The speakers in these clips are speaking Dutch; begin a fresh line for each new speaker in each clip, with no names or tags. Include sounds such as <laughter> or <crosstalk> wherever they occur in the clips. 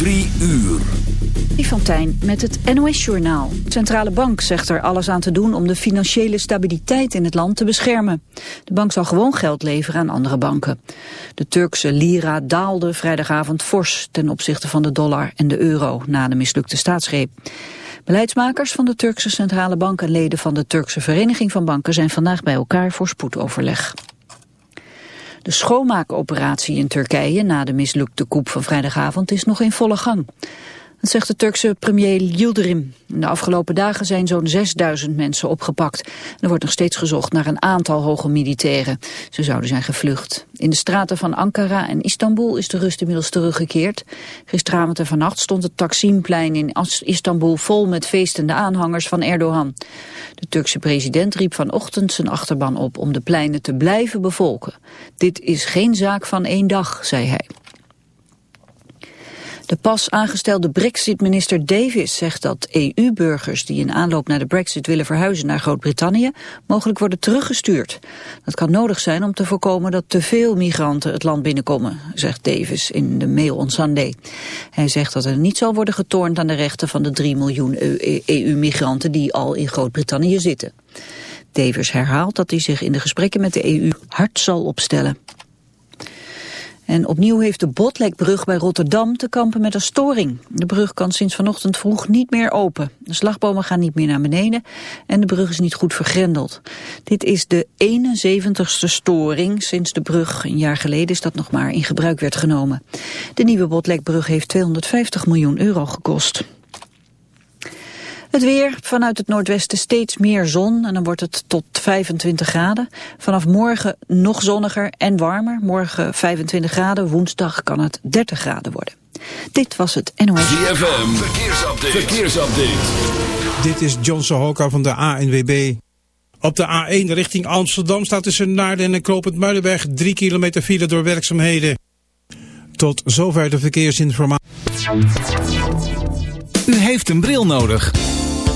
Drie uur.
Tijn met het NOS-journaal. Centrale bank zegt er alles aan te doen om de financiële stabiliteit in het land te beschermen. De bank zal gewoon geld leveren aan andere banken. De Turkse lira daalde vrijdagavond fors ten opzichte van de dollar en de euro na de mislukte staatsgreep. Beleidsmakers van de Turkse centrale bank en leden van de Turkse Vereniging van Banken zijn vandaag bij elkaar voor spoedoverleg. De schoonmaakoperatie in Turkije na de mislukte koep van vrijdagavond is nog in volle gang. Dat zegt de Turkse premier Yildirim. In de afgelopen dagen zijn zo'n 6000 mensen opgepakt. Er wordt nog steeds gezocht naar een aantal hoge militairen. Ze zouden zijn gevlucht. In de straten van Ankara en Istanbul is de rust inmiddels teruggekeerd. Gisteravond en vannacht stond het Taksimplein in Istanbul vol met feestende aanhangers van Erdogan. De Turkse president riep vanochtend zijn achterban op om de pleinen te blijven bevolken. Dit is geen zaak van één dag, zei hij. De pas aangestelde Brexit-minister Davis zegt dat EU-burgers die in aanloop naar de Brexit willen verhuizen naar Groot-Brittannië mogelijk worden teruggestuurd. Dat kan nodig zijn om te voorkomen dat te veel migranten het land binnenkomen, zegt Davis in de mail on Sunday. Hij zegt dat er niet zal worden getornd aan de rechten van de 3 miljoen EU-migranten die al in Groot-Brittannië zitten. Davis herhaalt dat hij zich in de gesprekken met de EU hard zal opstellen. En opnieuw heeft de Botlekbrug bij Rotterdam te kampen met een storing. De brug kan sinds vanochtend vroeg niet meer open. De slagbomen gaan niet meer naar beneden en de brug is niet goed vergrendeld. Dit is de 71ste storing sinds de brug een jaar geleden is dat nog maar in gebruik werd genomen. De nieuwe Botlekbrug heeft 250 miljoen euro gekost. Het weer, vanuit het noordwesten steeds meer zon en dan wordt het tot 25 graden. Vanaf morgen nog zonniger en warmer. Morgen 25 graden, woensdag kan het 30 graden worden. Dit was het NOS.
ZFM, verkeersupdate. verkeersupdate.
Dit is John Sohoka van de ANWB. Op de A1 richting Amsterdam staat tussen Naarden en Klopend Muidenberg 3 kilometer file door werkzaamheden. Tot zover de verkeersinformatie.
U heeft een bril nodig.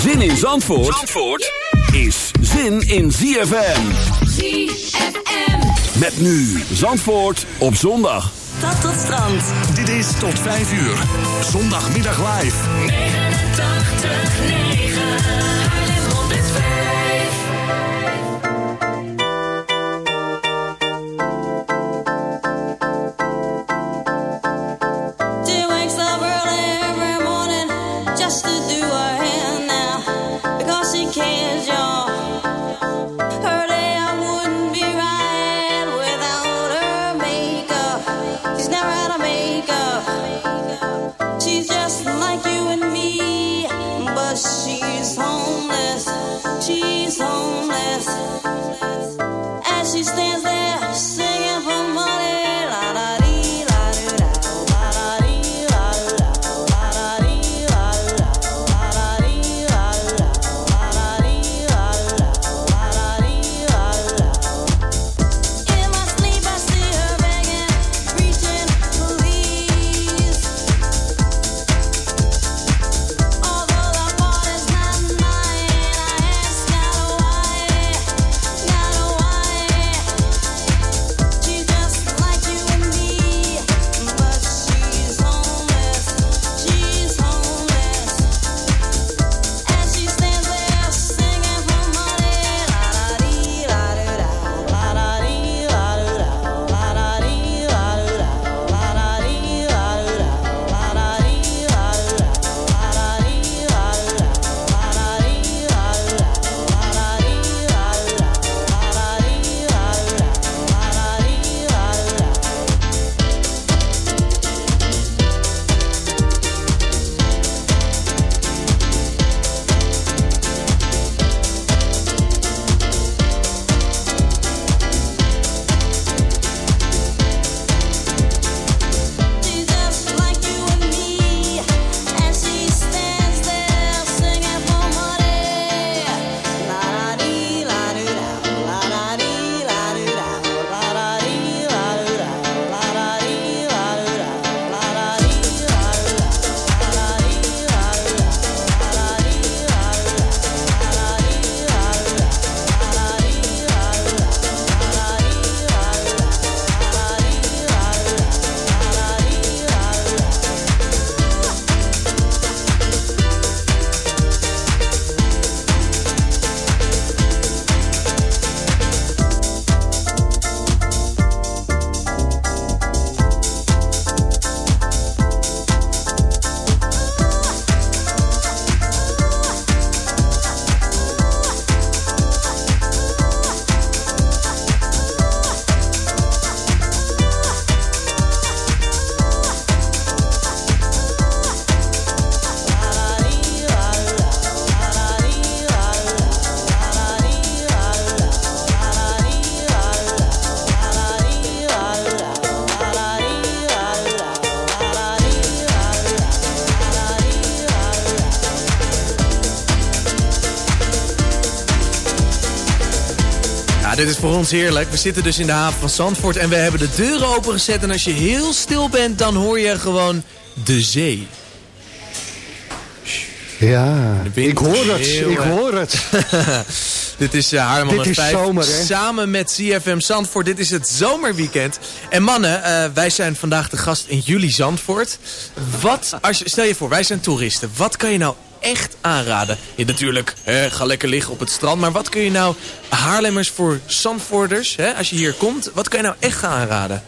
Zin in Zandvoort, Zandvoort is zin in ZFM.
ZFM.
Met nu Zandvoort op zondag.
Stad tot strand.
Dit is tot 5 uur. Zondagmiddag live.
89, 9.
Dit is voor ons heerlijk. We zitten dus in de haven van Zandvoort en we hebben de deuren opengezet. En als je heel stil bent, dan hoor je gewoon de zee.
Ja, ik hoor het, ik hoor het. <laughs>
Dit is uh, Haarlem
Dit is
105,
zomer, hè?
samen met CFM Zandvoort. Dit is het zomerweekend. En mannen, eh, wij zijn vandaag de gast in jullie Zandvoort. Wat, als je, stel je voor, wij zijn toeristen. Wat kan je nou echt aanraden? Je natuurlijk, hè, ga lekker liggen op het strand. Maar wat kun je nou Haarlemmers voor Zandvoorters, hè, als je hier komt, wat kan je nou echt gaan aanraden?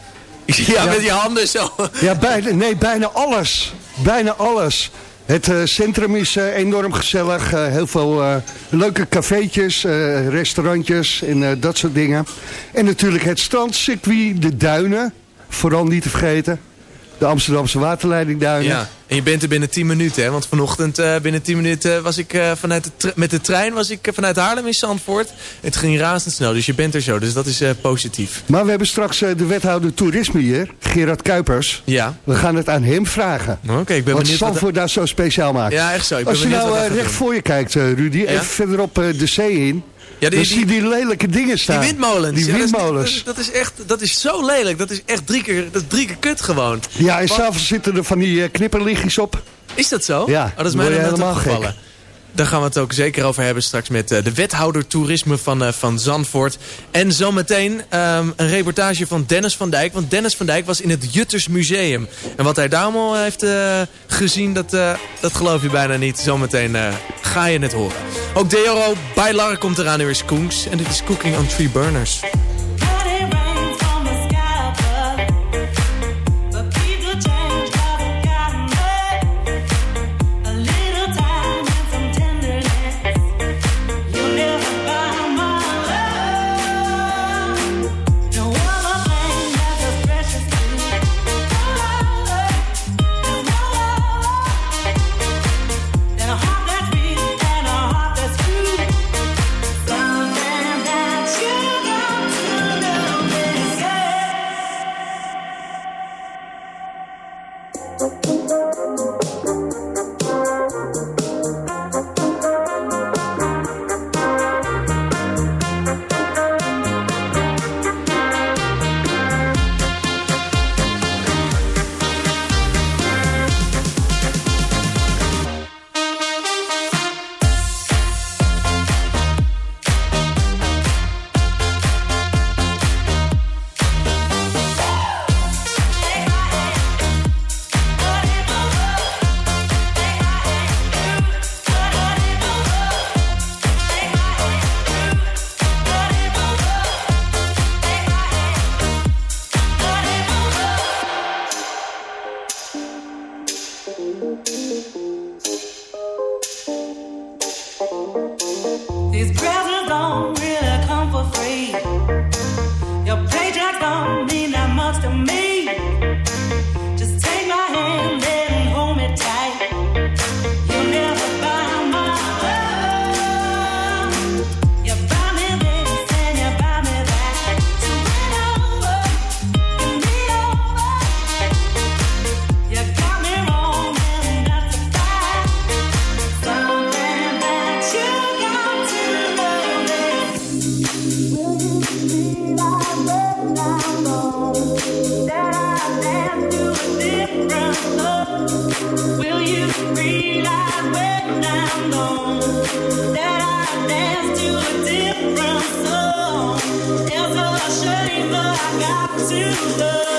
<laughs> Ja, met je handen zo.
Ja, bijna, nee, bijna alles. Bijna alles. Het eh, centrum is eh, enorm gezellig. eh, heel veel eh, leuke cafeetjes, eh, restaurantjes en eh, dat soort dingen. En natuurlijk het strandcircuit, de duinen. Vooral niet te vergeten. De Amsterdamse waterleidingduinen.
Ja, en je bent er binnen 10 minuten, hè? Want vanochtend eh, binnen 10 minuten was ik eh, vanuit de met de trein was ik eh, vanuit Haarlem in Zandvoort. Het ging razendsnel, dus je bent er zo. Dus dat is eh, positief.
Maar we hebben straks eh, de wethouder toerisme hier, Gerard Kuipers.
Ja.
We gaan het aan hem vragen.
Oké, ik ben
Wat
benieuwd. wat-
Zandvoort daar zo speciaal maakt.
Ja, echt zo. Ik ben
Als je nou
wat
eh, recht voor je kijkt, eh, Rudy, even verderop eh, de zee in.
Ja, die-
dan
die-
lelijke dingen staan.
Die windmolens.
Die
Ja, dat is-
windmolens.
Dat is, echt, dat is zo lelijk. Dat is echt drie keer, dat is drie keer kut gewoon.
Ja, en s'avonds zitten er van die eh, knipperlichtjes op.
Is dat zo?
Ja,
oh, dat is mij nog
helemaal
opgevallen. Daar gaan we het ook zeker over hebben straks met eh, de wethouder toerisme van, eh, van Zandvoort. En zometeen ehm, een reportage van Dennis van Dijk. Want Dennis van Dijk was in het Jutters Museum. En wat hij daar allemaal heeft eh, gezien, dat, dat geloof je bijna niet. Zometeen ga je het horen. Ook Deoro bij Lar komt eraan. Nu is Koens. En dit is Cooking on Three Burners.
Got to.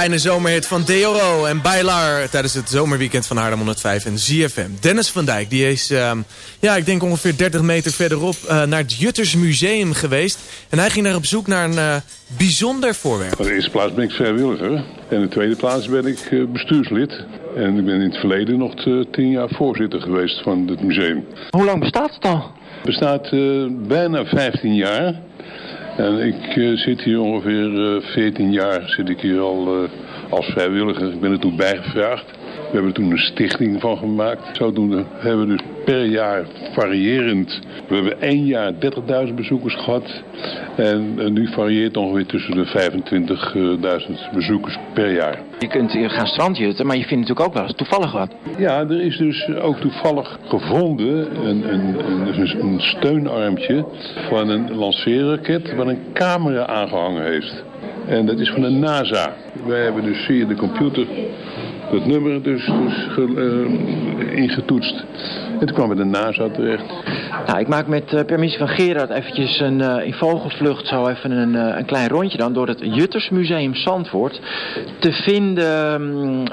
Fijne zomerhit van Deoro en Bailar tijdens het zomerweekend van Haarlem 105 en ZFM. Dennis van Dijk, die is, ehm, ja, ik denk ongeveer 30 meter verderop eh, naar het Jutters Museum geweest. En hij ging daar op zoek naar een eh, bijzonder voorwerp.
In de eerste plaats ben ik vrijwilliger. En in de tweede plaats ben ik eh, bestuurslid. En ik ben in het verleden nog tien jaar voorzitter geweest van het museum.
Hoe lang bestaat het al?
Het bestaat eh, bijna 15 jaar. En ik eh, zit hier ongeveer eh 14 jaar zit ik hier al eh, als vrijwilliger. Ik ben er toen bijgevraagd. We hebben toen een stichting van gemaakt. Zodoende hebben we dus per jaar variërend. We hebben één jaar 30.000 bezoekers gehad. En eh, nu varieert ongeveer tussen de 25.000 bezoekers per jaar.
Je kunt hier gaan strandjutten, maar je vindt natuurlijk ook wel eens toevallig wat.
Ja, er is dus ook toevallig gevonden een, een, een, een steunarmpje van een lanceerraket waar een camera aangehangen heeft. En dat is van de NASA. Wij hebben dus via de computer dat nummer dus, dus eh, ingetoetst. En toen kwam bij de NASA terecht.
Nou, ik maak met eh, permissie van Gerard eventjes een, eh, in vogelvlucht zo even een, eh, een klein rondje dan door het Juttersmuseum Zandvoort. Te vinden, mm,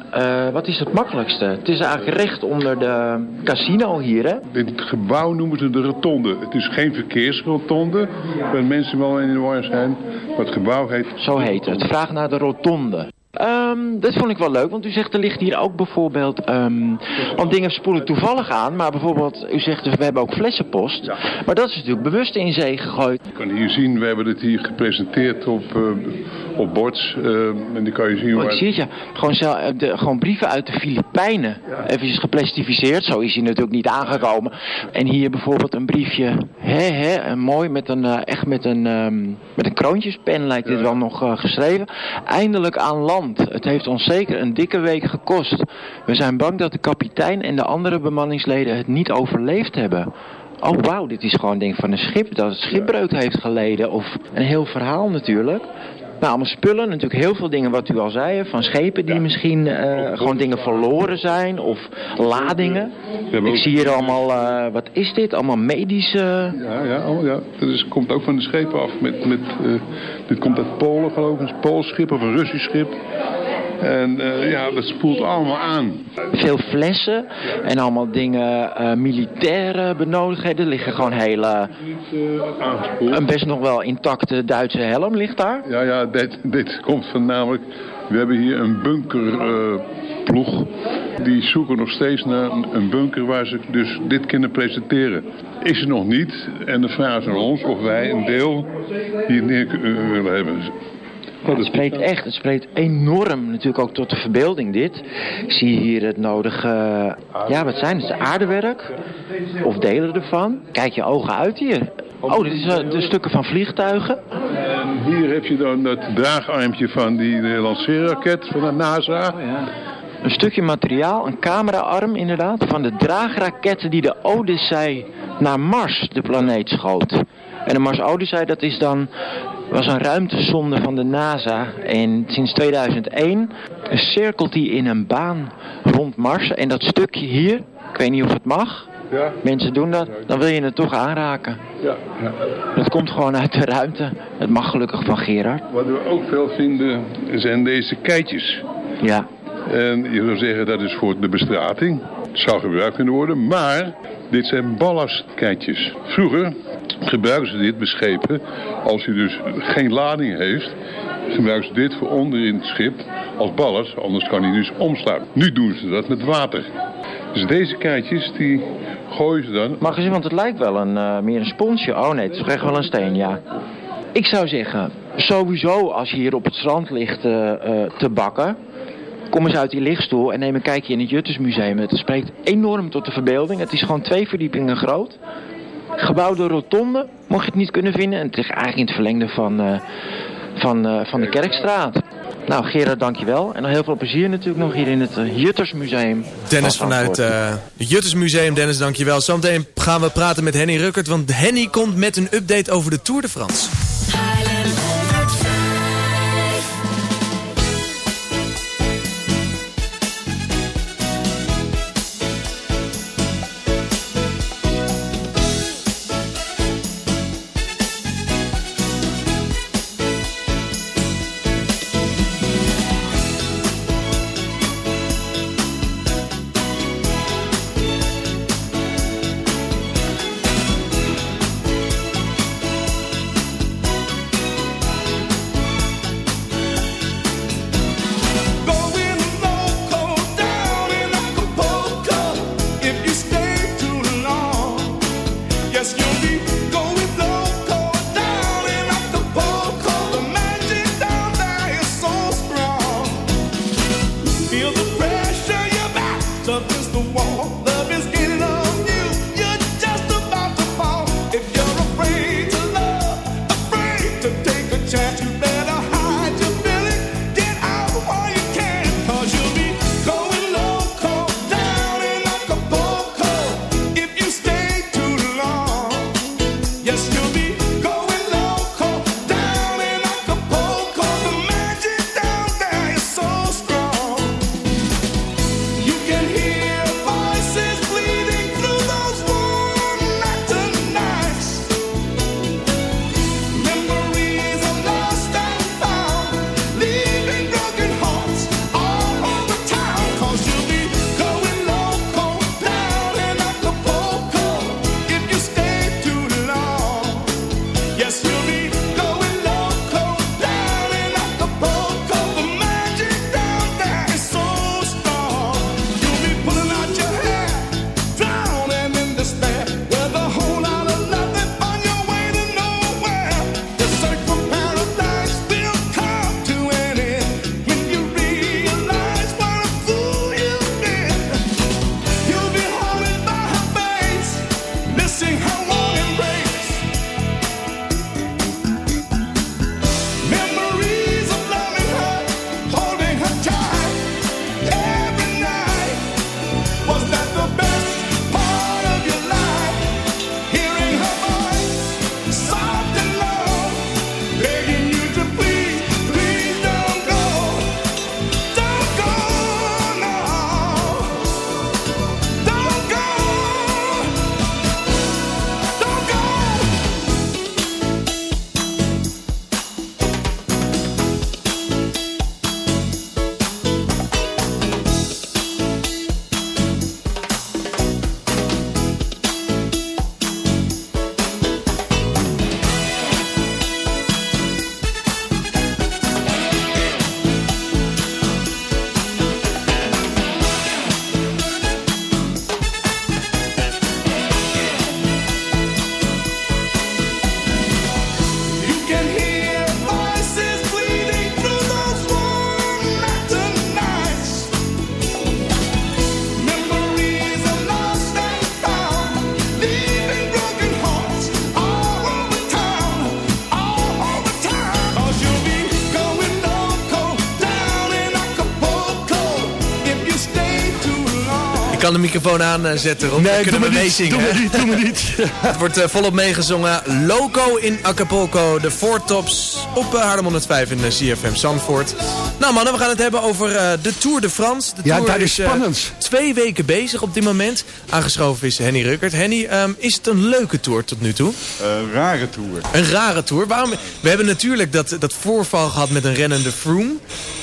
wat is het makkelijkste? Het is eigenlijk recht onder de casino hier, hè?
Dit gebouw noemen ze de rotonde. Het is geen verkeersrotonde, waar mensen wel in de war zijn. Maar het gebouw heet...
Zo heet het. Vraag naar de rotonde. Ehm, dat vond ik wel leuk, want u zegt er ligt hier ook bijvoorbeeld, ehm, want dingen spoelen toevallig aan, maar bijvoorbeeld, u zegt dus we hebben ook flessenpost, maar dat is natuurlijk bewust in zee gegooid.
Je kan hier zien, we hebben het hier gepresenteerd op, eh, op bords. eh, en die kan je zien
Oh,
waar...
ik zie het ja, gewoon, zel- eh, de, gewoon brieven uit de Filipijnen, eventjes geplastificeerd, zo is hij natuurlijk niet aangekomen. En hier bijvoorbeeld een briefje, hè hè, mooi met een, echt met een, ehm, met een kroontjespen lijkt dit wel nog geschreven. Eindelijk aan land, het heeft ons zeker een dikke week gekost. We zijn bang dat de kapitein en de andere bemanningsleden het niet overleefd hebben. Oh wauw, dit is gewoon denk ik van een schip dat het schipbreuk heeft geleden. Of een heel verhaal natuurlijk. Nou, allemaal spullen, natuurlijk heel veel dingen wat u al zei. Van schepen die misschien eh, gewoon dingen verloren zijn. Of ladingen. Ik zie hier allemaal, eh, wat is dit? Allemaal medische...
Ja, ja, oh, ja. Dat is, komt ook van de schepen af. Met, met, eh, dit komt uit Polen geloof ik, een Pools schip of een Russisch schip. En eh, ja, dat spoelt allemaal aan.
Veel flessen en allemaal dingen, eh, militaire benodigdheden. Er liggen gewoon hele, een best nog wel intacte Duitse helm ligt daar.
Ja, ja, dit, dit komt van namelijk... We hebben hier een bunkerploeg. die zoeken nog steeds naar een- bunker waar ze dus dit kunnen presenteren. Is er nog niet. En de vraag is aan ons of wij een deel hier neer willen hebben.
Het spreekt echt, het spreekt enorm natuurlijk ook tot de verbeelding dit. Ik zie hier het nodige, ja wat zijn het, aardewerk of delen ervan. Kijk je ogen uit hier. Oh, dit is eh, de stukken van vliegtuigen.
En hier heb je dan het draagarmpje van die lanceerraket van de NASA.
Een stukje materiaal, een cameraarm inderdaad, van de draagraketten die de Odyssey naar Mars, de planeet, schoot. En de Mars Odyssey, dat is dan, was een ruimtesonde van de NASA. En sinds 2001 cirkelt die in een baan rond Mars. En dat stukje hier, ik weet niet of het mag,
Ja.
mensen doen dat, dan wil je het toch aanraken.
Ja, ja.
Dat komt gewoon uit de ruimte. Het mag gelukkig van Gerard.
Wat we ook veel vinden zijn deze keitjes.
Ja.
En je zou zeggen dat is voor de bestrating. Zou gebruikt kunnen worden, maar dit zijn ballastkeitjes. Vroeger gebruiken ze dit bij schepen. Als je dus geen lading heeft, gebruiken ze dit voor onderin het schip als ballast. Anders kan hij dus omslaan. Nu doen ze dat met water. Dus deze keitjes, die gooien ze dan.
Mag eens, want het lijkt wel een, eh, meer een sponsje. Oh nee, het is toch echt wel een steen, ja. Ik zou zeggen, sowieso als je hier op het strand ligt eh, eh, te bakken... kom eens uit die lichtstoel en neem een kijkje in het Juttersmuseum. Het spreekt enorm tot de verbeelding. Het is gewoon twee verdiepingen groot. Gebouwde rotonde, mocht je het niet kunnen vinden. En het ligt eigenlijk in het verlengde van, eh, van, eh, van de Kerkstraat. Nou, Gerard, dankjewel. En nog heel veel plezier natuurlijk nog hier in het eh, Juttersmuseum.
Dennis
van
vanuit eh, het Juttersmuseum. Dennis, dankjewel. Zometeen gaan we praten met Henny Ruckert. Want Henny komt met een update over de Tour de France.
Yes, you
microfoon aanzetten, Rob.
Nee,
Dan kunnen we meezingen.
doe
hè?
niet, doe maar niet. <laughs>
Het wordt eh, volop meegezongen. Loco in Acapulco, de Four Tops op uh, Haarlem 105 in uh, CFM Zandvoort. Nou mannen, we gaan het hebben over eh, de Tour de France. De
Ja,
Tour
daar is
eh,
spannend.
twee weken bezig op dit moment. Aangeschoven is Henny Ruckert. Henny, ehm, is het een leuke Tour tot nu toe?
Een rare tour.
Een rare Tour. Waarom? We hebben natuurlijk dat, dat voorval gehad met een rennende Froome.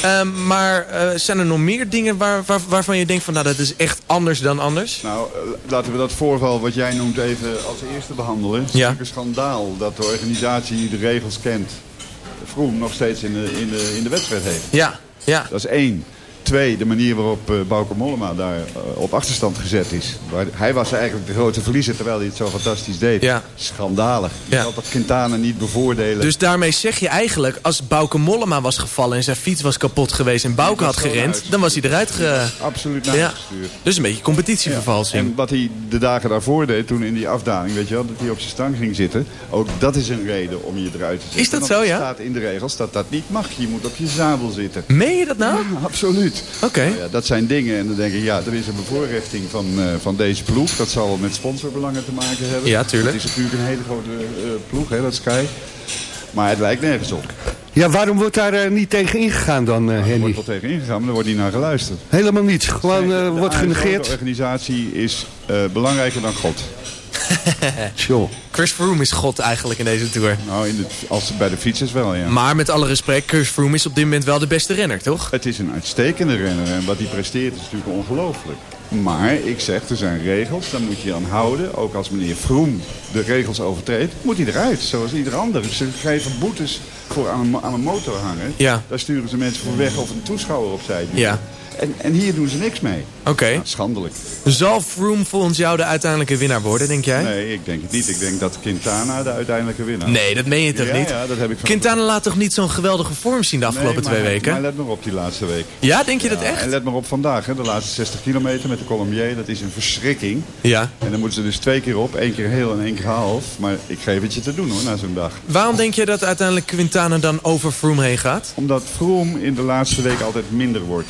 Ehm, maar eh, zijn er nog meer dingen waar, waar, waarvan je denkt van nou dat is echt anders dan anders?
Nou, laten we dat voorval wat jij noemt even als eerste behandelen. Het is
Ja.
natuurlijk een schandaal dat de organisatie de regels kent. Vroom nog steeds in de, in, de, in de wedstrijd heeft.
Ja, ja.
Dat is één. Twee, de manier waarop uh, Bauke Mollema daar uh, op achterstand gezet is. Waar, hij was eigenlijk de grote verliezer terwijl hij het zo fantastisch deed.
Ja.
Schandalig. Je
Ja.
dat Quintana niet bevoordelen.
Dus daarmee zeg je eigenlijk, als Bauke Mollema was gevallen en zijn fiets was kapot geweest en Bauke had gerend, dan was hij eruit ge...
Absoluut naar
Ja.
gestuurd.
Dus een beetje competitievervalsing.
En wat hij de dagen daarvoor deed, toen in die afdaling, weet je wel, dat hij op zijn stang ging zitten. Ook dat is een reden om je eruit te zetten.
Is dat zo, ja?
staat in de regels dat dat niet mag. Je moet op je zadel zitten.
Meen je dat nou?
Ja,
Oké.
Nou ja, dat zijn dingen en dan denk ik, ja, er is een bevoorrechting van, eh, van deze ploeg. Dat zal met sponsorbelangen te maken hebben.
Ja, tuurlijk.
Het is natuurlijk een hele grote eh, ploeg, hè, dat Sky. Maar het lijkt nergens op.
Ja, waarom wordt daar eh, niet tegen ingegaan dan, eh
Er
Henny?
wordt wel tegen ingegaan, maar er wordt niet naar geluisterd.
Helemaal niet. Gewoon eh, wordt genegeerd.
De organisatie is eh, belangrijker dan God. <laughs>
Sure.
Chris Froome is god eigenlijk in deze Tour.
Nou, in de, als bij de fietsers wel, ja.
Maar met alle respect, Chris Froome is op dit moment wel de beste renner, toch?
Het is een uitstekende renner en wat hij presteert is natuurlijk ongelooflijk. Maar ik zeg, er zijn regels, daar moet je aan houden. Ook als meneer Vroom de regels overtreedt, moet hij eruit. Zoals ieder ander. Ze geven boetes voor aan een, aan een motor hangen.
Ja.
Daar sturen ze mensen voor weg of een toeschouwer opzij.
Ja.
En, en hier doen ze niks mee.
Oké.
Nou, schandelijk.
Zal Froome volgens jou de uiteindelijke winnaar worden, denk jij?
Nee, ik denk het niet. Ik denk dat Quintana de uiteindelijke winnaar
Nee, dat meen je toch
ja,
niet?
Ja, dat heb ik van
Quintana laat toch niet zo'n geweldige vorm zien de afgelopen
Nee,
twee weken?
Maar let maar op die laatste week.
Ja, denk je dat echt?
En let maar op vandaag, hè, de laatste 60 kilometer met de Colombier. Dat is een verschrikking.
Ja.
En dan moeten ze dus twee keer op, één keer heel en één keer half. Maar ik geef het je te doen hoor, na zo'n dag.
Waarom denk je dat uiteindelijk Quintana dan over Froome heen gaat?
Omdat Vroom in de laatste week altijd minder wordt.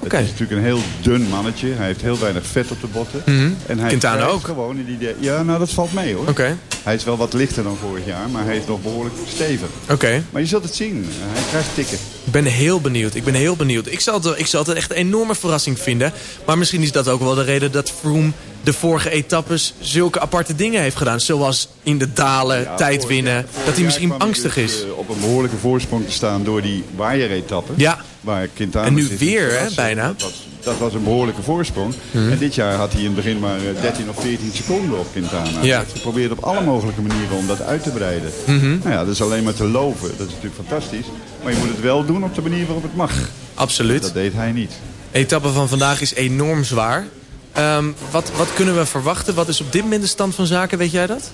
Oké.
Het is natuurlijk een heel dun mannetje. Hij heeft heel weinig vet op de botten.
Mhm.
En hij
Quintana ook.
gewoon in die... Ja, nou dat valt mee hoor.
Oké.
Hij is wel wat lichter dan vorig jaar, maar hij is nog behoorlijk stevig.
Oké.
Maar je zult het zien. Hij krijgt tikken.
Ik ben heel benieuwd. Ik ben heel benieuwd. Ik zal, het, ik zal het echt een enorme verrassing vinden. Maar misschien is dat ook wel de reden dat Froome de vorige etappes zulke aparte dingen heeft gedaan. Zoals in de dalen,
Ja,
tijd winnen. dat hij misschien angstig
dus,
is.
eh, op een behoorlijke voorsprong te staan door die waaieretappe.
Ja.
Waar Quintana
En nu weer, hè, bijna.
Dat dat was een behoorlijke voorsprong.
Mhm.
En dit jaar had hij in het begin maar eh, 13 of 14 seconden op Quintana. Hij
Ja.
heeft geprobeerd op alle mogelijke manieren om dat uit te breiden.
Mhm.
Nou ja, dat is alleen maar te loven. Dat is natuurlijk fantastisch. Maar je moet het wel doen op de manier waarop het mag.
Absoluut.
Dat deed hij niet.
etappe van vandaag is enorm zwaar. Ehm, wat, wat kunnen we verwachten? Wat is op dit moment de stand van zaken? Weet jij dat?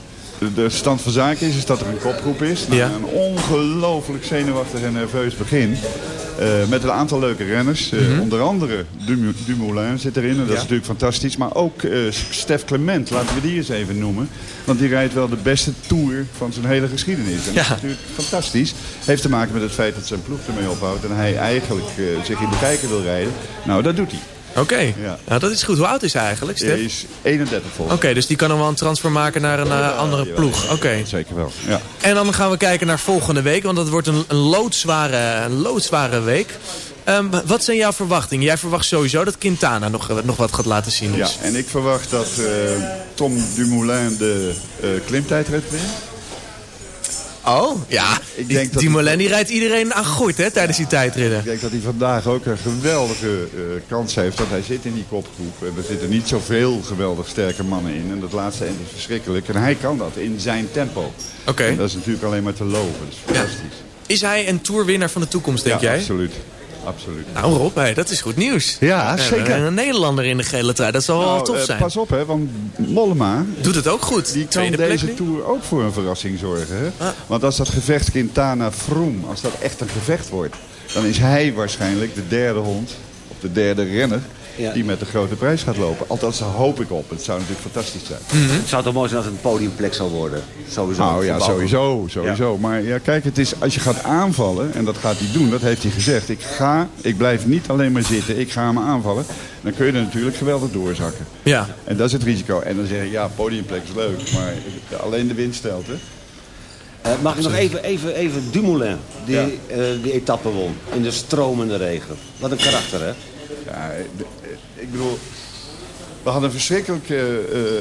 De, stand van zaken is, is dat er een kopgroep is.
Ja.
een ongelooflijk zenuwachtig en nerveus begin. Eh, met een aantal leuke renners. Eh,
Mhm.
Onder andere Dumoulin zit erin. En dat
Ja.
is natuurlijk fantastisch. Maar ook eh, Stef Clement, laten we die eens even noemen. Want die rijdt wel de beste Tour van zijn hele geschiedenis. En dat is natuurlijk fantastisch. Heeft te maken met het feit dat zijn ploeg ermee ophoudt. En hij eigenlijk zich in de kijker wil rijden. Nou, dat doet hij.
Oké,
Ja.
nou, dat is goed. Hoe oud is hij eigenlijk, Stef?
Hij is 31 volgens
Oké, dus die kan nog wel een transfer maken naar een eh, andere ploeg. Oké.
Zeker wel, ja.
En dan gaan we kijken naar volgende week, want dat wordt een, een, loodzware, een loodzware week. Ehm, wat zijn jouw verwachtingen? Jij verwacht sowieso dat Quintana nog, eh, nog wat gaat laten zien.
Ja,
Dus.
en ik verwacht dat eh, Tom Dumoulin de eh klimtijdrit wint.
Oh, ja.
Ik
Die,
denk dat
die Molen die rijdt iedereen aan gooit hè, tijdens die tijdridden.
Ik denk dat hij vandaag ook een geweldige eh, kans heeft. Want hij zit in die kopgroep. En er zitten niet zoveel geweldig sterke mannen in. En dat laatste eind is verschrikkelijk. En hij kan dat in zijn tempo.
Oké.
Dat is natuurlijk alleen maar te loven. Dat is fantastisch.
Is hij een tourwinnaar van de toekomst, denk
ja,
jij?
absoluut. Absoluut.
Nou Rob, hé, dat is goed nieuws.
Ja,
We hebben
zeker.
Een Nederlander in de gele trui, dat zal wel
Nou,
tof
eh,
zijn.
pas op, hè, want Mollema...
Doet het ook goed.
Die kan
plek
deze. Tour ook voor een verrassing zorgen. Hè?
Ah.
Want als dat gevecht Quintana-Froome, als dat echt een gevecht wordt... dan is hij waarschijnlijk de derde hond op de derde renner
Ja.
die met de grote prijs gaat lopen. Althans, daar hoop ik op. Het zou natuurlijk fantastisch zijn.
Het zou toch mooi zijn als het een podiumplek zou worden? Sowieso.
Nou ja, sowieso, sowieso. Maar ja, kijk, het is, als je gaat aanvallen, en dat gaat hij doen, dat heeft hij gezegd. Ik ga, ik blijf niet alleen maar zitten, ik ga hem aanvallen. Dan kun je er natuurlijk geweldig doorzakken.
Ja.
En dat is het risico. En dan zeg ik, ja, podiumplek is leuk, maar alleen de wind stelt, hè.
Eh, mag ik nog even, even, even Dumoulin, die,
Ja.
eh, die etappe won. In de stromende regen. Wat een karakter, hè?
Ja, de- ik bedoel, we hadden een verschrikkelijk eh,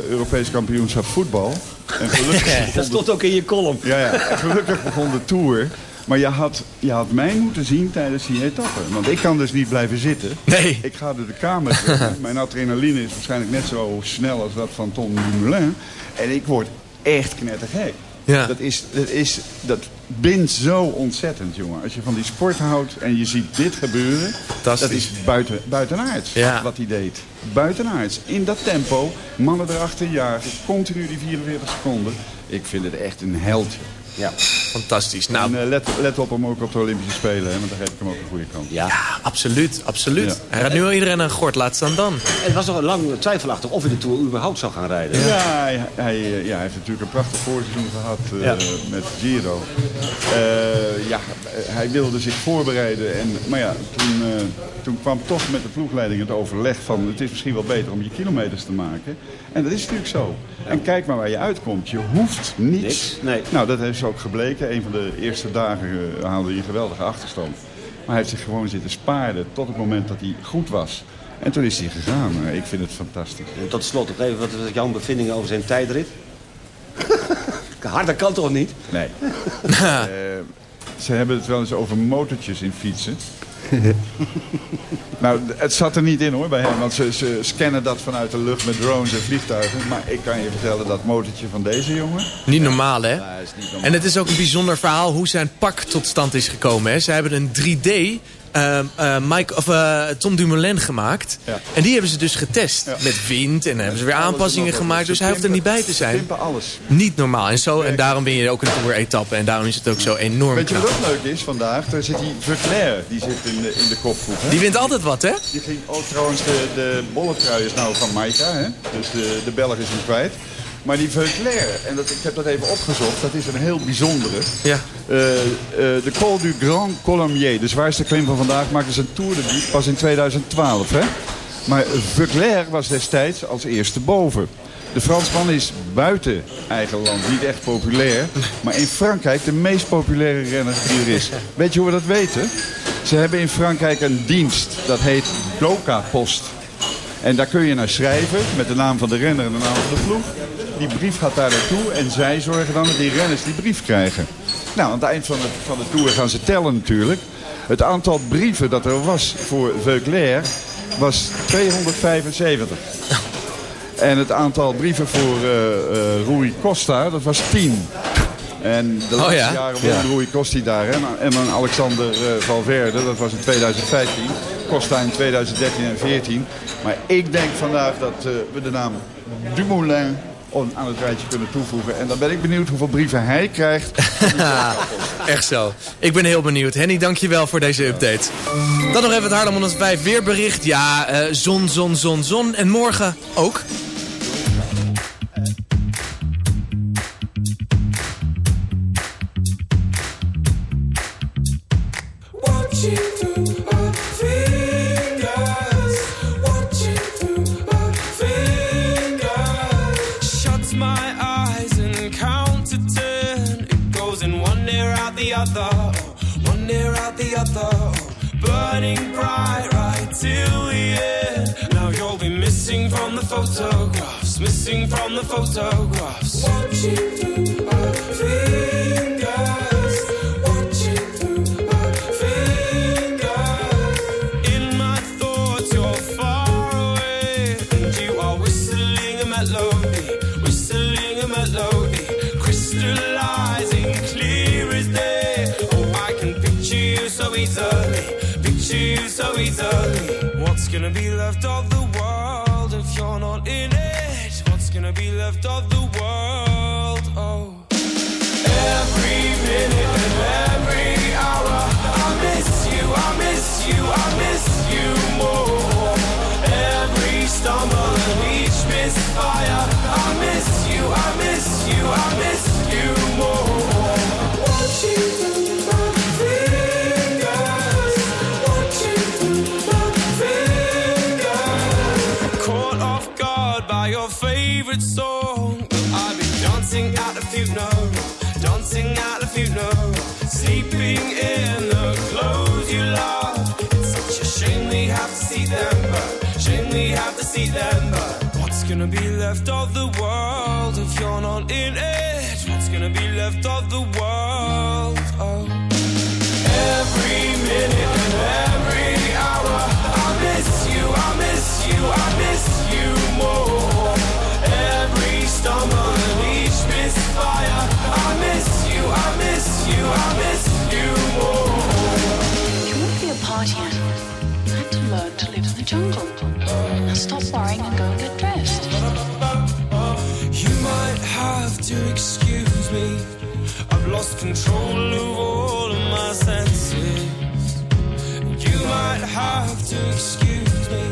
Europees kampioenschap voetbal. En gelukkig <laughs>
Dat stond ook in je column.
Ja, ja. Gelukkig begon de Tour. Maar je had, je had mij moeten zien tijdens die etappe. Want ik kan dus niet blijven zitten.
Nee.
Ik ga door de kamer. <laughs> Mijn adrenaline is waarschijnlijk net zo snel als dat van Tom Dumoulin. En ik word echt knettergek.
Ja.
Dat, is, dat, is, dat bindt zo ontzettend, jongen. Als je van die sport houdt en je ziet dit gebeuren... Dat is buiten, buitenaards
Ja.
wat hij deed. Buitenaards. In dat tempo. Mannen erachter jagen. Continu die 44 seconden. Ik vind het echt een heldje.
Ja.
Fantastisch. Nou,
En eh, let, let op hem ook op de Olympische Spelen, hè, want daar geef ik hem ook een goede kans.
Ja.
absoluut, absoluut.
Ja.
Hij gaat nu al iedereen een gort laten staan dan.
Het was nog lang twijfelachtig of hij de Tour überhaupt zou gaan rijden.
Ja, hij, hij, eh, ja, hij heeft natuurlijk een prachtig voorseizoen gehad eh,
Ja.
met Giro. Eh, ja, hij wilde zich voorbereiden. En, maar ja, toen, eh, toen kwam toch met de ploegleiding het overleg van... het is misschien wel beter om je kilometers te maken. En dat is natuurlijk zo. En kijk maar waar je uitkomt. Je hoeft niets.
Niks, nee.
Nou, dat heeft ook gebleken. Een van de eerste dagen eh, haalde hij een geweldige achterstand. Maar hij heeft zich gewoon zitten sparen tot het moment dat hij goed was. En toen is hij gegaan. Eh, Ik vind het fantastisch.
En tot slot nog even, wat is jouw bevindingen over zijn tijdrit? <laughs> Harder kan toch niet?
Nee. <laughs> Eh, ze hebben het wel eens over motortjes in fietsen. <laughs> nou, het zat er niet in hoor bij hem, want ze, ze scannen dat vanuit de lucht met drones en vliegtuigen. Maar ik kan je vertellen dat motortje van deze jongen...
Niet normaal, hè?
is niet normaal.
En het is ook een bijzonder verhaal hoe zijn pak tot stand is gekomen. Hè? Ze hebben een 3D eh, Mike, of, eh, Tom Dumoulin gemaakt.
Ja.
En die hebben ze dus getest.
Ja.
Met wind en hebben ze weer aanpassingen gemaakt. Dus hij hoeft er niet bij te zijn.
alles.
Niet normaal. En, zo, en daarom win je ook een Tour-etappe. En daarom is het ook zo enorm
Weet je wat ook leuk is vandaag? Daar zit die Verclair, die zit in de, in de kopgroep. Hè?
Die wint altijd wat, hè?
Die ging ook trouwens, de, de bolletrui is nou van Maika, hè? dus de, de Belg is hem kwijt. Maar die Veuclair, en dat, ik heb dat even opgezocht, dat is een heel bijzondere.
Ja.
Eh, eh, de Col du Grand Colombier, de zwaarste klim van vandaag, maakte zijn Tour de pas in 2012. Hè? Maar Veuclair was destijds als eerste boven. De Fransman is buiten eigen land niet echt populair. Maar in Frankrijk de meest populaire renner die er is. Weet je hoe we dat weten? Ze hebben in Frankrijk een dienst. Dat heet Doka Post. En daar kun je naar schrijven met de naam van de renner en de naam van de ploeg. Die brief gaat daar naartoe en zij zorgen dan dat die renners die brief krijgen. Nou, aan het eind van de, van de tour gaan ze tellen natuurlijk. Het aantal brieven dat er was voor Veuclair was 275. En het aantal brieven voor eh, Rui Costa, dat was 10. En de laatste
ja?
jaren won
Ja.
Rui Costa daar. Hè? En dan Alexander eh, Valverde, dat was in 2015. Costa in 2013 en 14. Maar ik denk vandaag dat we de naam Dumoulin aan het rijtje kunnen toevoegen. En dan ben ik benieuwd hoeveel brieven hij krijgt. <laughs>
Echt zo. Ik ben heel benieuwd. Henny, dankjewel voor deze update. Dan nog even het Haarlem 105 weerbericht. Ja, eh, zon, zon, zon, zon. En morgen ook.
The other, one ear out the other. Burning bright right till the end. Now you'll be missing from the photographs, missing from the photographs. Watching through our fingers, gonna be left of the world if you're not in it? What's gonna be left of the world? Oh. Every minute and every hour, I miss you I miss you, I miss you more. Every stumble and each misfire. I miss you, I miss you, I miss you but what's gonna be left of the world if you're not in it? What's gonna be left of the world? Oh. Every minute and every hour, I miss you, I miss you, I miss you more. Every stumble and each misfire, I miss you, I miss you, I miss you more.
You won't be a party animal. You have to learn to live in the jungle. Stop worrying and go and get dressed.
You might have to excuse me. I've lost control of all of my senses. You might have to excuse me.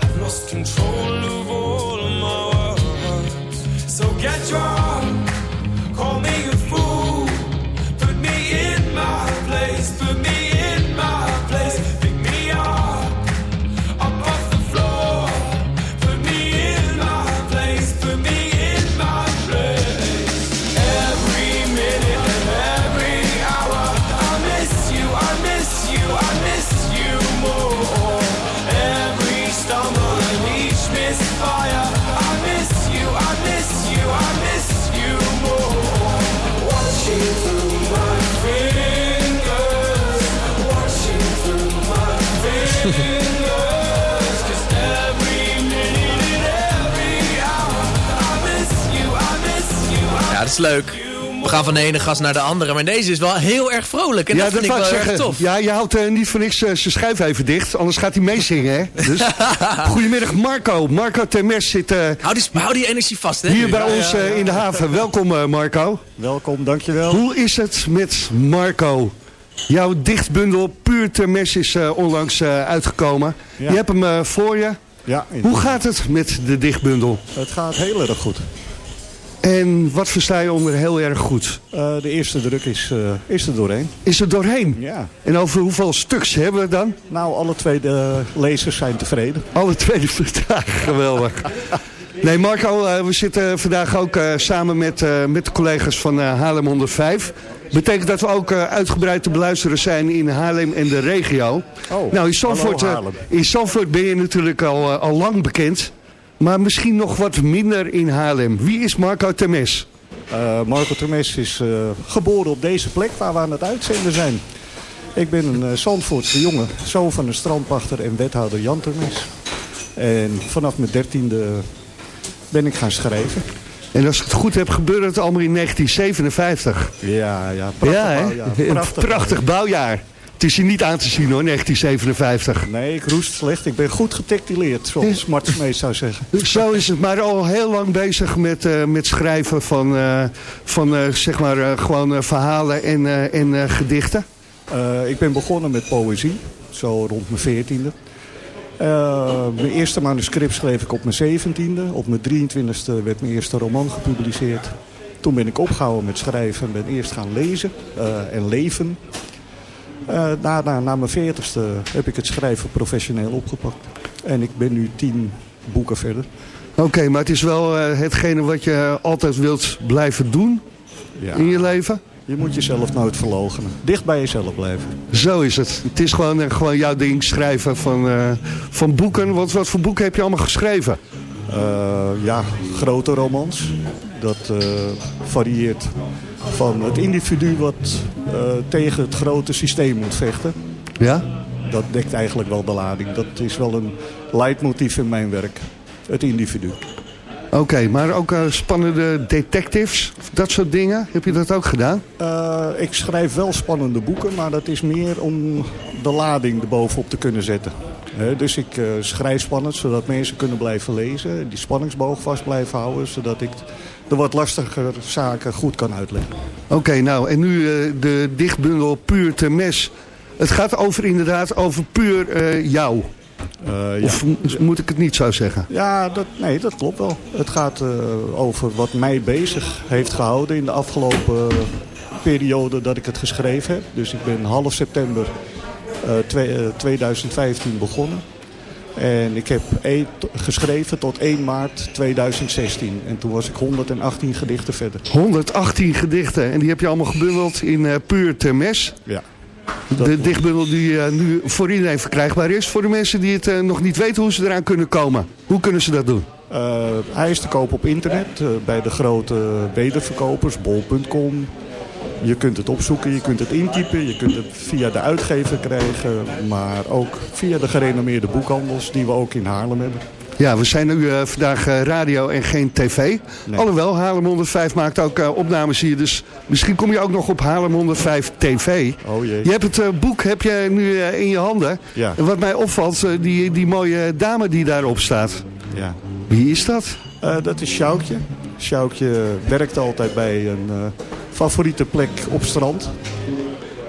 I've lost control of all of my words. So get drunk,
is leuk. We gaan van de ene gast naar de andere, maar deze is wel heel erg vrolijk. En dat vind ik wel
ik
erg
zeggen.
tof.
Ja, je houdt eh, niet voor niks eh, zijn schuif even dicht, anders gaat hij meezingen. Hè? <laughs> Dus, goedemiddag Marco. Marco Termes zit eh,
Hou die, hou die energie vast, hè?
hier bij ons eh, in de haven. Welkom eh, Marco.
Welkom, dankjewel.
Hoe is het met Marco? Jouw dichtbundel Puur Termes is eh, onlangs eh, uitgekomen.
Ja.
Je hebt hem eh, voor je.
Ja,
Hoe gaat het met de dichtbundel?
Het gaat heel erg goed.
En wat versta je onder heel erg goed?
Eh, de eerste druk is, eh, is er doorheen.
Is er doorheen?
Ja.
En over hoeveel stuks hebben we dan?
Nou, alle twee de lezers zijn tevreden.
Alle twee de geweldig. <laughs> Nee, Marco, eh, we zitten vandaag ook samen met, met de collega's van Haarlem 105. Betekent dat we ook uitgebreid te beluisteren zijn in Haarlem en de regio.
Oh,
nou, in Zandvoort, in Zandvoort ben je natuurlijk al, al lang bekend. Maar misschien nog wat minder in Haarlem. Wie is Marco Temes?
Eh, Marco Termes is eh, geboren op deze plek waar we aan het uitzenden zijn. Ik ben een uh, Zandvoortse jongen, zoon van een strandpachter en wethouder Jan Termes. En vanaf mijn dertiende ben ik gaan schrijven.
En als ik het goed heb, gebeurde het allemaal in 1957.
Ja, ja, prachtig
ja,
bouwjaar. Prachtig
prachtig bouwjaar. Het is hier niet aan te zien hoor, 1957.
Nee, ik roest slecht. Ik ben goed getactileerd, zoals Mart Smees zou zeggen.
Zo is het, maar al heel lang bezig met, eh, met schrijven van, eh, van eh, zeg maar, gewoon verhalen en, en gedichten.
Ik ben begonnen met poëzie, zo rond mijn veertiende. Eh, mijn eerste manuscript schreef ik op mijn zeventiende. Op mijn 23e werd mijn eerste roman gepubliceerd. Toen ben ik opgehouden met schrijven en ben eerst gaan lezen en leven. Eh, daarna, na mijn veertigste, heb ik het schrijven professioneel opgepakt. En ik ben nu tien boeken verder.
Oké, maar het is wel eh, hetgene wat je altijd wilt blijven doen
Ja.
in je leven?
Je moet jezelf nooit verloochenen. Dicht bij jezelf blijven.
Zo is het. Het is gewoon, eh, gewoon jouw ding schrijven van, van boeken. Wat, wat voor boeken heb je allemaal geschreven?
Ja, grote romans. Dat varieert van het individu wat eh, tegen het grote systeem moet vechten.
Ja?
Dat dekt eigenlijk wel de lading. Dat is wel een leidmotief in mijn werk. Het individu.
Oké, maar ook eh, spannende detectives, dat soort dingen. Heb je dat ook gedaan?
Eh, ik schrijf wel spannende boeken, maar dat is meer om de lading erbovenop te kunnen zetten. Dus ik schrijf spannend, zodat mensen kunnen blijven lezen. Die spanningsboog vast blijven houden, zodat ik de wat lastiger zaken goed kan uitleggen.
Oké, nou, en nu eh, de dichtbundel Puur te Mes. Het gaat over inderdaad over puur eh, jou.
ja.
Of moet ik het niet zo zeggen?
Ja, dat, nee, dat klopt wel. Het gaat eh, over wat mij bezig heeft gehouden in de afgelopen eh, periode dat ik het geschreven heb. Dus ik ben half september eh, twee- eh, 2015 begonnen. En ik heb t- geschreven tot 1 maart 2016. En toen was ik 118 gedichten verder.
118 gedichten en die heb je allemaal gebundeld in eh, puur Termes.
Ja.
De dichtbundel die eh, nu voor iedereen verkrijgbaar is. Voor de mensen die het eh, nog niet weten hoe ze eraan kunnen komen. Hoe kunnen ze dat doen?
Hij is te koop op internet bij de grote wederverkopers, bol.com. Je kunt het opzoeken, je kunt het intypen, je kunt het via de uitgever krijgen, maar ook via de gerenommeerde boekhandels die we ook in Haarlem hebben.
Ja, we zijn nu eh, vandaag eh, radio en geen tv. Alhoewel, Haarlem 105 maakt ook eh, opnames hier. Dus misschien kom je ook nog op Haarlem 105 TV.
Oh jee.
Je hebt het boek heb je nu in je handen.
Ja.
En wat mij opvalt, die, die mooie dame die daarop staat.
Ja.
Wie is dat?
Dat is Sjoukje. Sjoukje werkt altijd bij een favoriete plek op strand.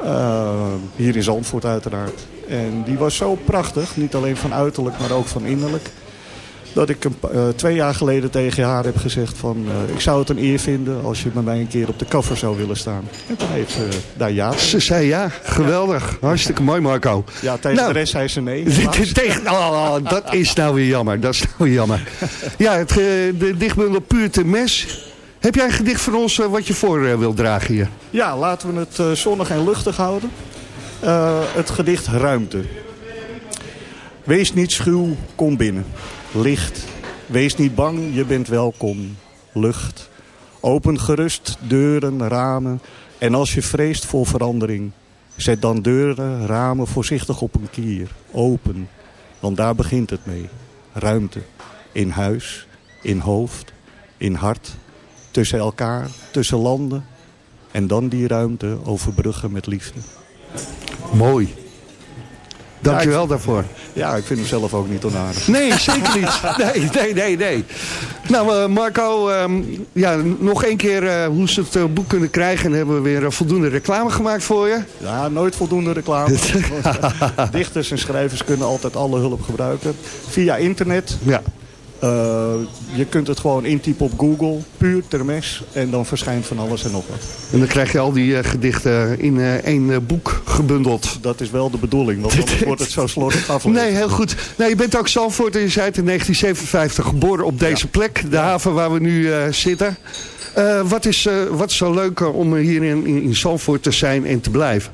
Eh, hier in Zandvoort uiteraard. En die was zo prachtig, niet alleen van uiterlijk, maar ook van innerlijk. Dat ik een, eh, twee jaar geleden tegen haar heb gezegd van... eh, ik zou het een eer vinden als je met mij een keer op de cover zou willen staan. En toen heeft ze daar ja tegen.
Ze zei ja, geweldig. Hartstikke mooi Marco.
Ja, tegen
Nou.
de rest zei ze nee. <laughs>
Tegen, oh, dat is nou weer jammer. Dat is nou weer jammer. <laughs> Ja, het, de dichtbundel Puur te Mes. Heb jij een gedicht voor ons eh, wat je voor eh, wilt dragen hier?
Ja, laten we het eh, zonnig en luchtig houden. Het gedicht Ruimte. Wees niet schuw, kom binnen. Licht. Wees niet bang, je bent welkom. Lucht. Open gerust deuren, ramen. En als je vreest voor verandering... zet dan deuren, ramen voorzichtig op een kier. Open. Want daar begint het mee. Ruimte. In huis, in hoofd, in hart. Tussen elkaar, tussen landen. En dan die ruimte overbruggen met liefde.
Mooi. Dankjewel
Ja,
daarvoor.
Ja, ik vind hem zelf ook niet onaardig.
Nee, zeker niet. <laughs> Nee, nee, nee, nee. Nou, eh, Marco, ehm, ja, nog één keer eh, hoe ze het eh, boek kunnen krijgen. En hebben we weer voldoende reclame gemaakt voor je.
Ja, nooit voldoende reclame. <laughs> Dichters en schrijvers kunnen altijd alle hulp gebruiken. Via internet.
Ja.
Eh, je kunt het gewoon intypen op Google, puur termes. En dan verschijnt van alles en nog wat.
En dan krijg je al die eh, gedichten in eh, één boek gebundeld.
Dat is wel de bedoeling, want anders wordt het zo slordig <laughs> afgelezen.
Nee, heel goed. Nou, je bent ook Zandvoort en je zei het in 1957 geboren op deze plek. De haven waar we nu zitten. Wat, is, wat is zo leuk eh, om hier in, in, Zandvoort te zijn en te blijven?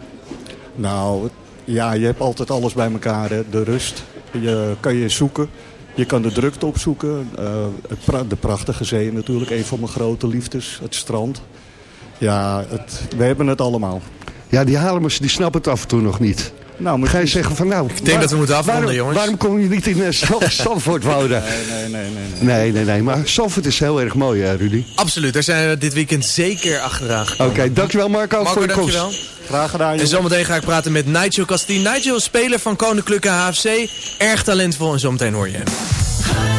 Nou, ja, je hebt altijd alles bij elkaar. Hè. De rust, je kan je zoeken. Je kan de drukte opzoeken. Eh, de prachtige zee natuurlijk, een van mijn grote liefdes. Het strand. Ja, het, we hebben het allemaal.
Ja, die Haarlemmers die snappen het af en toe nog niet.
Nou,
Ga je zeggen van nou... Ik
denk dat we moeten afronden, jongens.
Waarom kom je niet in uh, <laughs> Zandvoort wonen?
Nee, nee, nee, nee.
Nee, nee, nee. Maar Zandvoort is heel erg mooi, hè, Rudy.
Absoluut, daar zijn we dit weekend zeker achteraan gekomen.
Oké, dankjewel Marco,
Marco,
voor je komst.
dankjewel.
Graag gedaan,
En zometeen ga ik praten met Nigel Castien. Nigel speler van Koninklijke HFC. Erg talentvol en zometeen hoor je hem.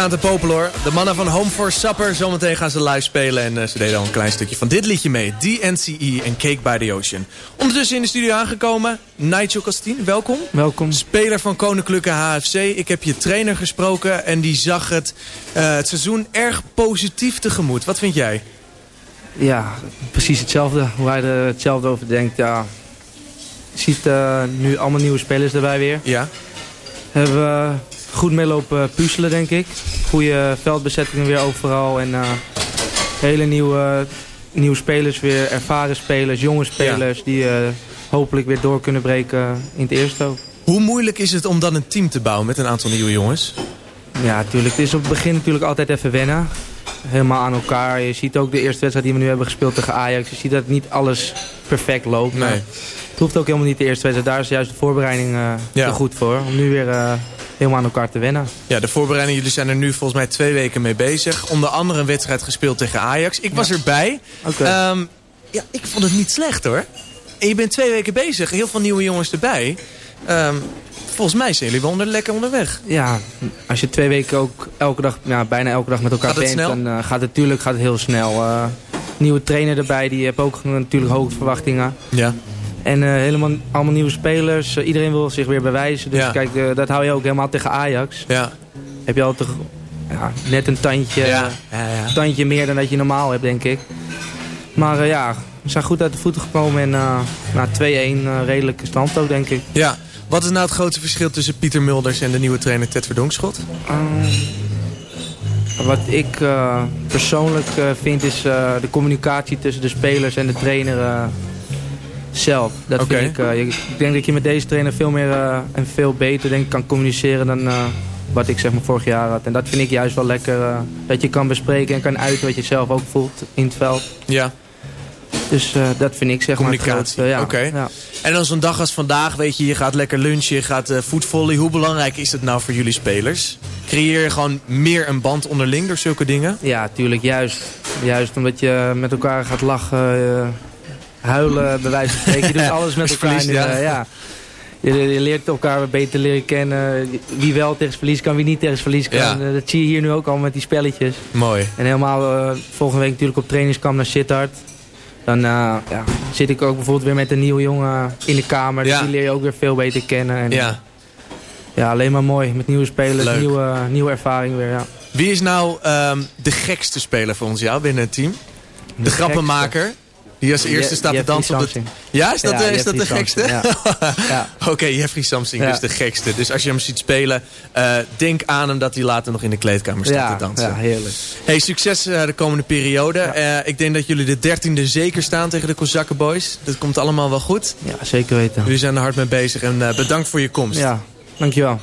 staan te popelen hoor. De mannen van Home for Supper. Zometeen gaan ze live spelen. En eh, ze deden al een klein stukje van dit liedje mee. DNCE en Cake by the Ocean. Ondertussen in de studio aangekomen. Nigel Castine, welkom.
Welkom.
Speler van Koninklijke HFC. Ik heb je trainer gesproken. En die zag het, eh, het seizoen erg positief tegemoet. Wat vind jij?
Ja, precies hetzelfde. Hoe hij er hetzelfde over denkt. Ja. Je ziet eh, nu allemaal nieuwe spelers erbij weer.
Ja.
Hebben we goed mee lopen puzzelen, denk ik. Goede veldbezettingen weer overal. En eh, hele nieuwe, nieuwe spelers weer. Ervaren spelers, jonge spelers. Die eh, hopelijk weer door kunnen breken in het eerste ook.
Hoe moeilijk is het om dan een team te bouwen met een aantal nieuwe jongens?
Ja, natuurlijk. Het is op het begin natuurlijk altijd even wennen. Helemaal aan elkaar. Je ziet ook de eerste wedstrijd die we nu hebben gespeeld tegen Ajax. Je ziet dat niet alles perfect loopt.
Nee.
Het hoeft ook helemaal niet de eerste wedstrijd. Daar is juist de voorbereiding eh
Ja.
zo goed voor. Om nu weer eh, helemaal aan elkaar te wennen.
Ja, de voorbereiding, jullie zijn er nu volgens mij twee weken mee bezig. Onder andere een wedstrijd gespeeld tegen Ajax. Ik was erbij.
Oké.
Ehm, ja, ik vond het niet slecht hoor. En je bent twee weken bezig, heel veel nieuwe jongens erbij. Ehm, volgens mij zijn jullie wel onder, lekker onderweg.
Ja, als je twee weken ook elke dag, ja, bijna elke dag met elkaar bent, dan eh, gaat het natuurlijk gaat het heel snel. Eh, nieuwe trainer erbij, die heeft ook natuurlijk hoge verwachtingen.
Ja.
En eh, helemaal allemaal nieuwe spelers. Eh, iedereen wil zich weer bewijzen. Dus
Ja.
kijk, eh, dat hou je ook helemaal tegen Ajax.
Ja.
Heb je al toch ja, net een tandje,
Ja,
tandje meer dan dat je normaal hebt, denk ik. Maar ja, we zijn goed uit de voeten gekomen. En na 2-1 eh, redelijke stand ook, denk ik.
Ja. Wat is nou het grootste verschil tussen Pieter Mulders en de nieuwe trainer Ted Verdonkschot?
Ehm, wat ik persoonlijk vind is de communicatie tussen de spelers en de trainer zelf. Dat vind ik, eh, ik denk dat je met deze trainer veel meer eh, en veel beter denk, ik, kan communiceren dan eh, wat ik zeg maar vorig jaar had. En dat vind ik juist wel lekker. dat je kan bespreken en kan uiten wat je zelf ook voelt in het veld.
Ja.
Dus dat vind ik zeg maar het
Communicatie,
grootste, ja.
oké.
Ja.
En dan zo'n dag als vandaag, weet je, je gaat lekker lunchen, je gaat voetvollen. Hoe belangrijk is het nou voor jullie spelers? Creëer je gewoon meer een band onderling door zulke dingen?
Ja, tuurlijk, juist. Juist omdat je met elkaar gaat lachen, huilen, bij wijze van spreken. Je doet alles met elkaar.
ja.
eh, ja. Je, je leert elkaar beter leren kennen. Wie wel tegen verlies kan, wie niet tegen verlies kan.
Ja.
Eh, Dat zie je hier nu ook al met die spelletjes.
Mooi.
En helemaal eh, volgende week natuurlijk op trainingskamp naar Sittard. Dan ja, zit ik ook bijvoorbeeld weer met een nieuwe jongen in de kamer. Dus die leer je ook weer veel beter kennen. En,
Ja.
ja, alleen maar mooi. Met nieuwe spelers,
Leuk.
nieuwe, nieuwe ervaring weer. Ja.
Wie is nou ehm, de gekste speler voor ons jou binnen het team? De, grappenmaker? Die als eerste staat te dansen op de... Ja, is dat,
Ja,
is dat de gekste?
Ja. <laughs>
Oké, Jeffrey Samsing is de gekste. Dus als je hem ziet spelen, eh, denk aan hem dat hij later nog in de kleedkamer staat te dansen.
ja, heerlijk.
Hey, succes eh, de komende periode. Eh, ik denk dat jullie de dertiende zeker staan tegen de Kozakken Boys. Dat komt allemaal wel goed.
Ja, zeker weten.
Jullie zijn er hard mee bezig en bedankt voor je komst.
Ja, dankjewel.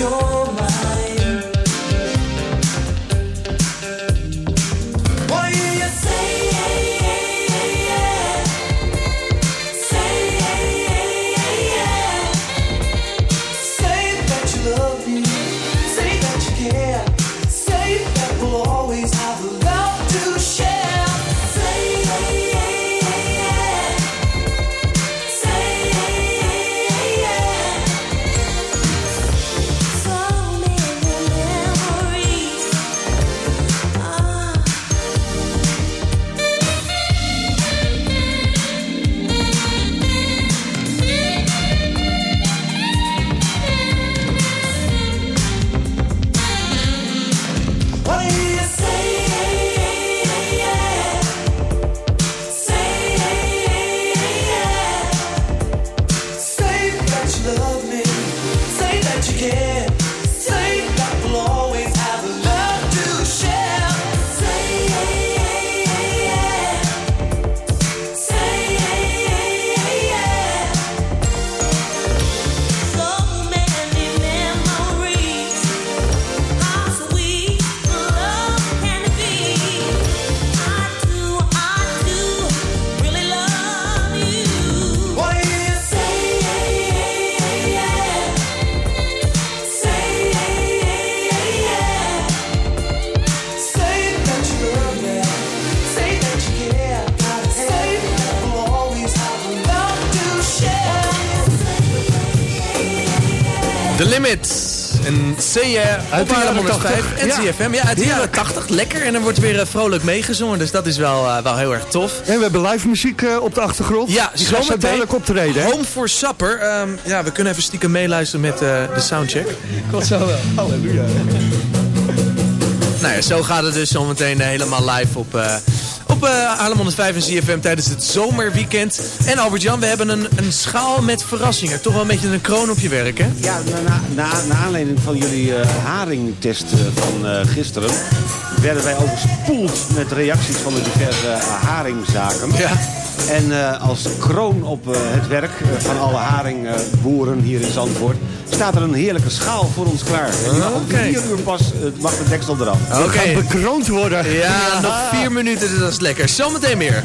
yo. Je
Uit
op
de
Haarlem
jaren
105
80.
en
Ja.
CFM. Ja, uit de jaren
Heerlijk.
80. Lekker. En er wordt weer eh, vrolijk meegezongen. Dus dat is wel, eh, wel heel erg tof.
En we hebben live muziek eh, op de achtergrond.
Ja,
Die gaat zo
zometeen.
duidelijk optreden. hè?
Home for Supper. Ehm, ja, we kunnen even stiekem meeluisteren met eh, de soundcheck.
Komt zo wel. Halleluja.
Nou ja, zo gaat het dus zometeen eh, helemaal live op, eh op eh Haarlem 105 en CFM tijdens het zomerweekend. En Albert-Jan, we hebben een, een schaal met verrassingen. Toch wel een beetje een kroon op je werk, hè?
Ja, na, na, na, aanleiding van jullie eh, haringtest eh, van gisteren... werden wij overspoeld met reacties van de diverse haringzaken.
Ja.
En eh, als kroon op eh, het werk eh, van alle haringboeren hier in Zandvoort... staat er een heerlijke schaal voor ons klaar. En die mag om vier uur pas mag de deksel eraf.
Oké.
Gaat bekroond worden.
Ja, nog vier minuten, dus dat is lekker. Zometeen meer.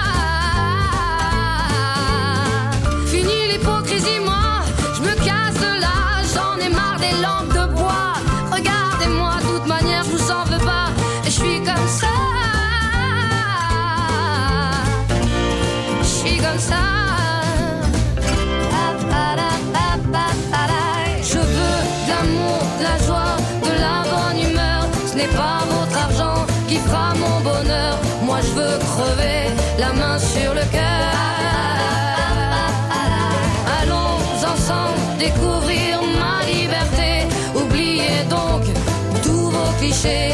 Découvrir ma liberté. Oubliez donc tous vos clichés.